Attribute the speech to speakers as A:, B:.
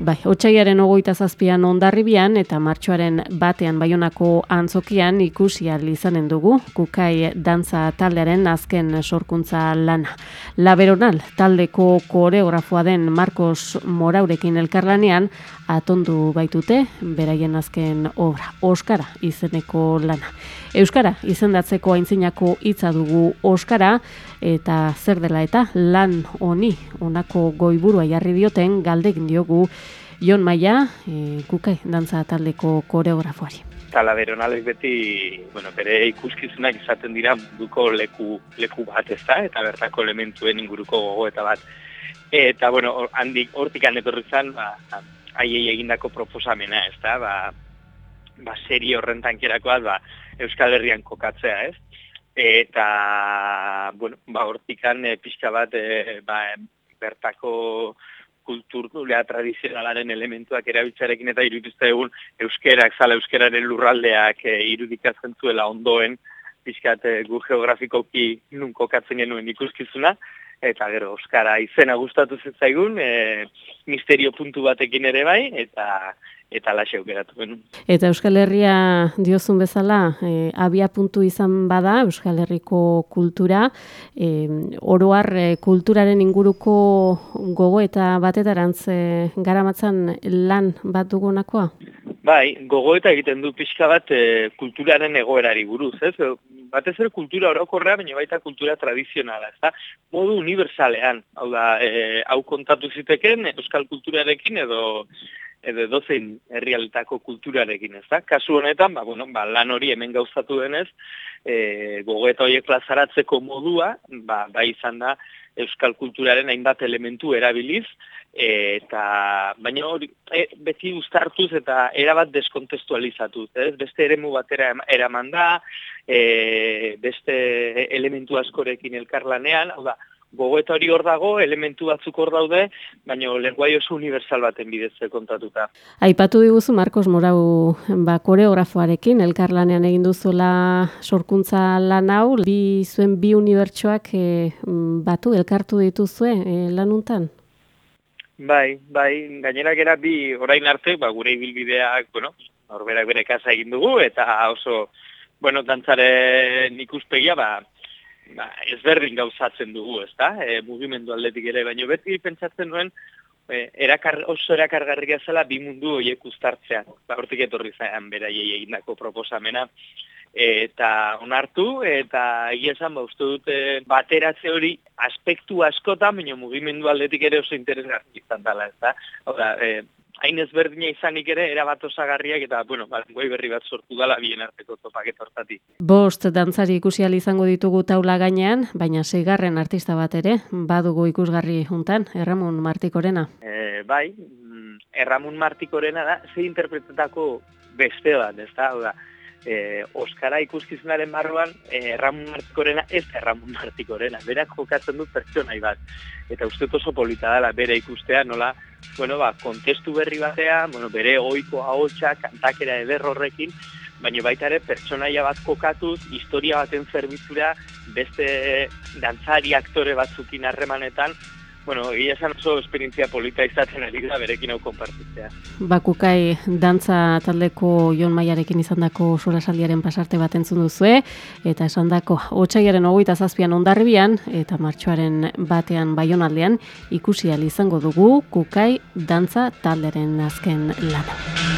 A: Bai, otxaiaren ogoita zazpian ondarribian eta martxoaren batean baionako antzokian ikusi izanen dugu, kukai dantza taldearen azken sorkuntza lana. Laberonal, taldeko koreografoa den Marcos Moraurekin elkarlanean, atondu baitute, beraien azken obra, Oskara izeneko lana. Euskara izendatzeko aintzinako hitza dugu Oskara, eta zer dela eta lan honi, onako goiburua jarri dioten, galdegin diogu, Jon Maia, e, kukai, dantza taldeko koreografoari.
B: Tala beronalek beti, bueno, bere ikuskizunak izaten dira duko leku, leku bat ez da, eta bertako elementuen inguruko gogo eta bat. Eta, bueno, handik hortik anetorri zan, ba, aiei egindako proposamena, ez da, ba, ba, seri horren tankerakoa, ba, Euskal Herrian kokatzea, ez? Eta, bueno, ba, hortikan e, pixka bat, e, ba, bertako kulturulea tradizionalaren elementuak erabiltzarekin eta irudituzte egun euskerak, zala euskeraren lurraldeak e, irudikatzen zuela ondoen, pixkat e, gu geografikoki nun kokatzen genuen ikuskizuna, eta gero Euskara izena gustatu zitzaigun, e, misterio puntu batekin ere bai, eta eta laxe aukeratu genuen.
A: Eta Euskal Herria diozun bezala, e, abia puntu izan bada Euskal Herriko kultura, e, oroar e, kulturaren inguruko gogo eta batetarantz e, garamatzan lan bat dugunakoa?
B: Bai, gogo eta egiten du pixka bat e, kulturaren egoerari buruz, ez? Batez ere kultura orokorrea, baina baita kultura tradizionala, ez da? Modu universalean, hau da, e, hau kontatu ziteken Euskal kulturarekin edo edo dozein herrialtako kulturarekin, ez da? Kasu honetan, ba, bueno, ba, lan hori hemen gauzatu denez, e, gogoeta horiek plazaratzeko modua, ba, ba izan da, euskal kulturaren hainbat elementu erabiliz, eta baina hori e, beti uztartuz eta erabat deskontestualizatuz, ez? Beste eremu batera eraman da, e, beste elementu askorekin elkarlanean, hau da, gogoeta hori hor dago, elementu batzuk hor daude, baina lenguai oso universal baten bidez kontatuta.
A: Aipatu diguzu Marcos Morau ba, koreografoarekin, elkarlanean egin duzuela sorkuntza lan hau, bi zuen bi unibertsoak e, batu, elkartu dituzue e, lanuntan?
B: Bai, bai, gainera gera bi orain arte, ba, gure ibilbideak, bueno, horberak bere kasa egin dugu, eta oso, bueno, dantzaren ikuspegia, ba, ba, ezberdin gauzatzen dugu, ez da? E, mugimendu aldetik ere, baino beti pentsatzen nuen, e, erakar, oso erakargarria zela bi mundu horiek ustartzean. Ba, hortik etorri zain beraiei egindako proposamena. eta onartu, eta egia esan, ba, uste dute bateratze hori aspektu askota, baina mugimendu aldetik ere oso interesgarri izan dela, ez da? Hora, e, hain ezberdina izanik ere, erabat osagarriak eta, bueno, ba, goi berri bat sortu dala bien arteko topaket hortati.
A: Bost dantzari ikusi izango ditugu taula gainean, baina seigarren artista bat ere, badugu ikusgarri juntan, Erramun Martikorena.
B: E, bai, mm, Erramun Martikorena da, ze interpretetako beste bat, ez da, e, Oskara ikuskizunaren barruan e, Ramon Martikorena ez da Ramon Martikorena, berak jokatzen du pertsonai bat. Eta uste oso polita dela bere ikustea, nola, bueno, ba, kontestu berri batea, bueno, bere oiko ahotsa, kantakera eder horrekin, baina baita ere pertsonaia bat kokatuz, historia baten zerbitzura, beste dantzari aktore batzukin harremanetan, bueno, egia esan oso esperientzia polita izaten ari da berekin hau konpartitzea.
A: Bakukai dantza taldeko Jon Maiarekin izandako solasaldiaren pasarte bat entzun duzue, eta esan dako, otxaiaren ogoita zazpian ondarribian, eta martxoaren batean baionaldean, ikusi izango dugu kukai dantza talderen azken lana.